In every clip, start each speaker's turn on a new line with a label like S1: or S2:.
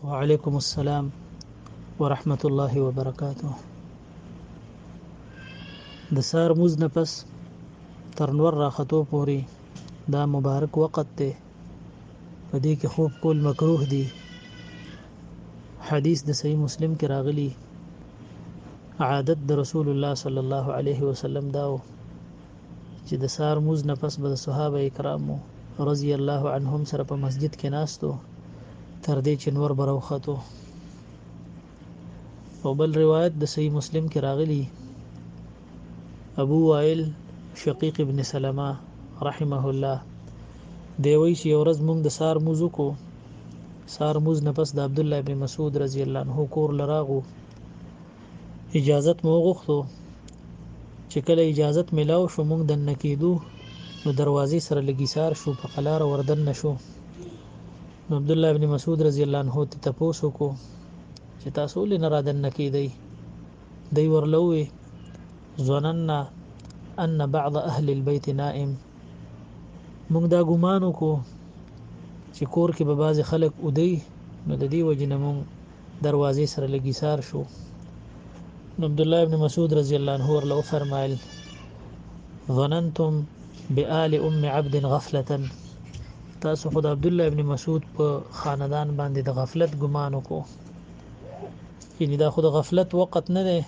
S1: وعليكم السلام ورحمة الله وبركاته د سار موز نه پس تر نور راختو پوري دا مبارک وخت دی په دې کې خوب کول مکروه دی حدیث د صحیح مسلم کې راغلی عادت د رسول الله صلی الله علیه وسلم داو چې د سار موز نه پس به د صحابه کرامو رضی الله عنهم سره په مسجد کې ناستو تر دې چې نور بروختو او بل روایت د صحیح مسلم کې راغلی ابو وائل شقیق ابن سلمہ رحمه الله دی وی چې ورځ موږ د سار موز کو سار موز نه پس د عبد الله ابن مسعود رضی الله عنه کور لراغو اجازت مو غوښتو چې کله اجازت ملاو شو موږ دننه کېدو نو دروازې سره لګي سار شو په قلار وردن نشو نو عبد الله ابن مسعود رضی الله عنه ته تاسو کو چې تاسو لې نه را دننه کېدی دی ورلوي ظننا ان بعض اهل البيت نائم موږ دا ګمان وکړو چې کور کې به بعض خلک ودی نو د دې وجنه موږ دروازې سره لګي سار شو نو عبد الله ابن مسعود رضی الله عنه ورله فرمایل ظننتم بآل ام عبد غفلتا تاسو خود عبد الله ابن مسعود په خاندان باندې د غفلت ګمان وکړو یعنی دا خود غفلت وخت نه دی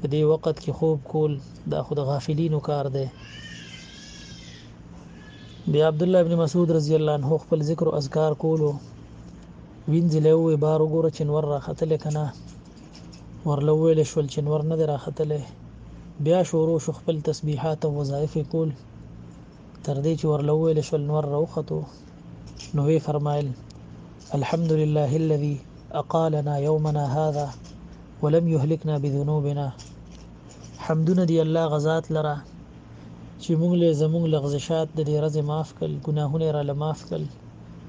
S1: په دې وخت کې خوب کول دا خود غافلینو کار دی بیا عبد الله ابن مسعود رضی الله عنه خپل ذکر او اذکار کولو وینځي له وې بار وګوره چې نور راختلې کنه ورله ویل شول چې نور نه راختلې بیا شروع شو خپل تسبیحات او وظایف کول تر دې چې ورله ویل شول نور راوختو نو وی فرمایل الحمد لله الذي اقالنا يومنا هذا ولم يهلكنا بذنوبنا حمدونه دی الله غزاد لره چې موږ له زموږ لغزشات د دې رزه معاف کړ ګناهونه را لمعاف کړ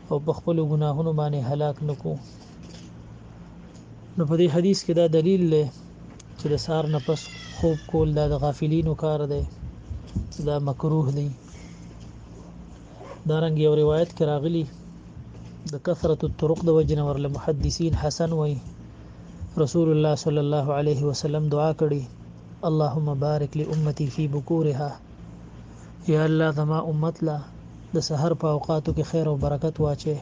S1: او په خپل ګناهونو باندې هلاک نکو نو په دې حدیث کې دا دلیل دی چې د سار نه پس خوب کول دا د غافلینو کار دی دا مکروه دی دا رنګ یو روایت کې راغلی د کثرت الطرق د وجنه ورله محدثین حسن وای رسول الله صلی الله علیه وسلم دعا کړي اللهم بارک لامتی فی بکورها یا الله زما امت لا د سحر په اوقاتو کې خیر او برکت واچي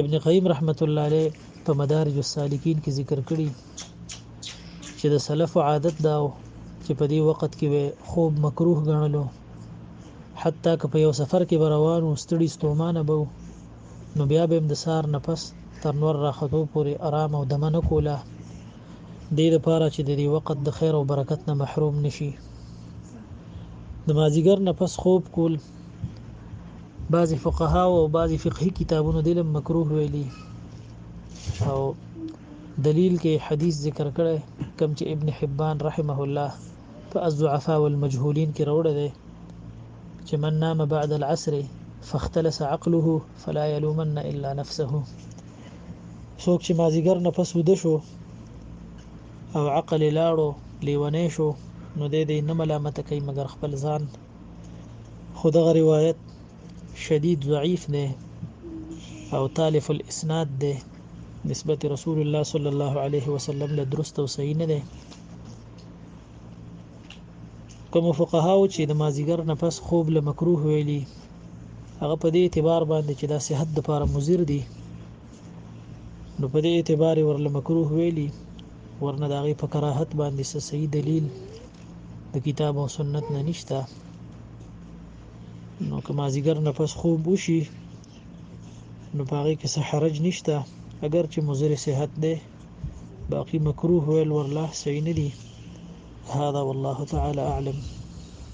S1: ابن قیم رحمت الله علیه په مدارج السالکین کې ذکر کړی چې د سلف عادت دا چې په دې وخت کې به خوب مکروه ګڼلو حتی که په یو سفر کې روان و ستړي ستومانه به نو بیا به د سار نفس تر نور راخدو پورې آرام او دمنه کوله دې لپاره چې د دې وخت د خیر او برکت نه محروم نشي د مازیګر نه پس خوب کول بعضی فقها او بعضی فقهي کتابونو دلم مکروه ویلي او دلیل کې حدیث ذکر کړي کوم چې ابن حبان رحمه الله په الضعفاء والمجهولین کې راوړی دی چې من نام بعد العصر فاختلس عقله فلا يلومن الا نفسه څوک چې مازیګر نه پس وده شو او عقل لاړو لیونی شو نو د دې نه ملامت کوي مګر خپل ځان خو دغه روایت شدید ضعیف دی او تالف الاسناد دی نسبت رسول الله صلی الله علیه وسلم له درست او صحیح نه دی کوم فقهاو چې د مازیګر نه پس خوب له مکروه ویلي هغه په دې اعتبار باندې چې دا صحت د لپاره مضر دي نو په دې اعتبار ورله مکروه ویلي ورنه دا غي په کراهت باندې څه صحیح دلیل د کتاب او سنت نه نشته نو کما زیګر نه پس خوب وشي نو پاره کې څه حرج نشته اگر چې مضر صحت ده باقي مکروه ویل ورله صحیح نه دي هذا والله تعالى اعلم